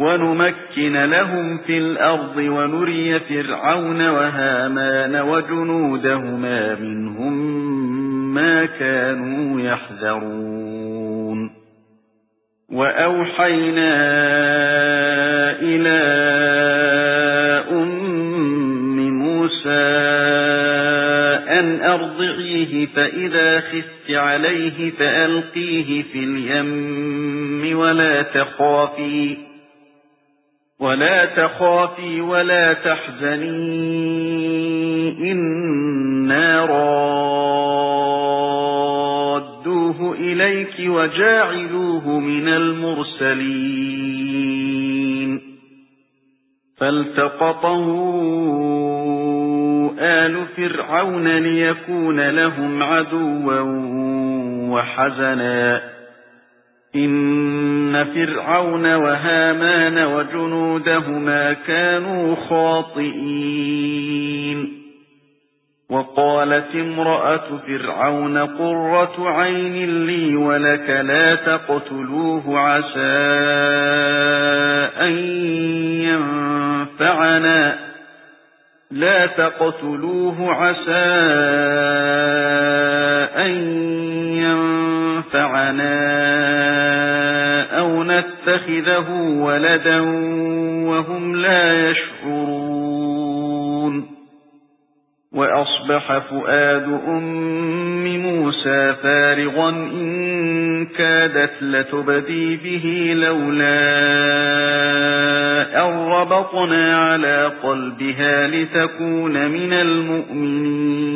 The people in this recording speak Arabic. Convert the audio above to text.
وَنُمَكِّنَ لَهُمْ فِي الْأَرْضِ وَنُرِيَ فِرْعَوْنَ وَهَامَانَ وَجُنُودَهُمَا مِنْهُمْ مَا كَانُوا يَحْذَرُونَ. وَأَوْحَيْنَا إِلَى أُمِّ مُوسَى أَنْ أَرْضِعِيهِ فَإِذَا خِفْتِ عَلَيْهِ فَأَلْقِيهِ فِي الْيَمِّ وَلَا تَخَافِي. وَلَا تَخَافِي وَلَا تَحْزَنِي إِنَّا رَادُّوهُ إِلَيْكِ وَجَاعِلُوهُ مِنَ الْمُرْسَلِينَ. فَالْتَقَطَهُ آلُ فِرْعَوْنَ لِيَكُونَ لَهُمْ عَدُوًّا وَحَزَنًا. إِنَّ فِرْعَوْنَ وَهَامَانَ وَجُنُودَهُمَا كَانُوا خَاطِئِينَ وَقَالَتِ امْرَأَتُ فِرْعَوْنَ قُرَّةُ عَيْنٍ لِّي وَلَكَ لَا تَقْتُلُوهُ عَسَىٰ أَن يَنفَعَنَا لا تقتلوه عسى أن ينفعنا أَوْ نَتَّخِذَهُ وَلَدًا وَهُمْ لَا يَشْعُرُونَ. وَأَصْبَحَ فُؤَادُ أُمِّ مُوسَى فَارِغًا إِن كَادَتْ لَتُبْدِي بِهِ لَوْلَا أَن رَّبَطْنَا عَلَى قَلْبِهَا لِتَكُونَ مِنَ الْمُؤْمِنِينَ.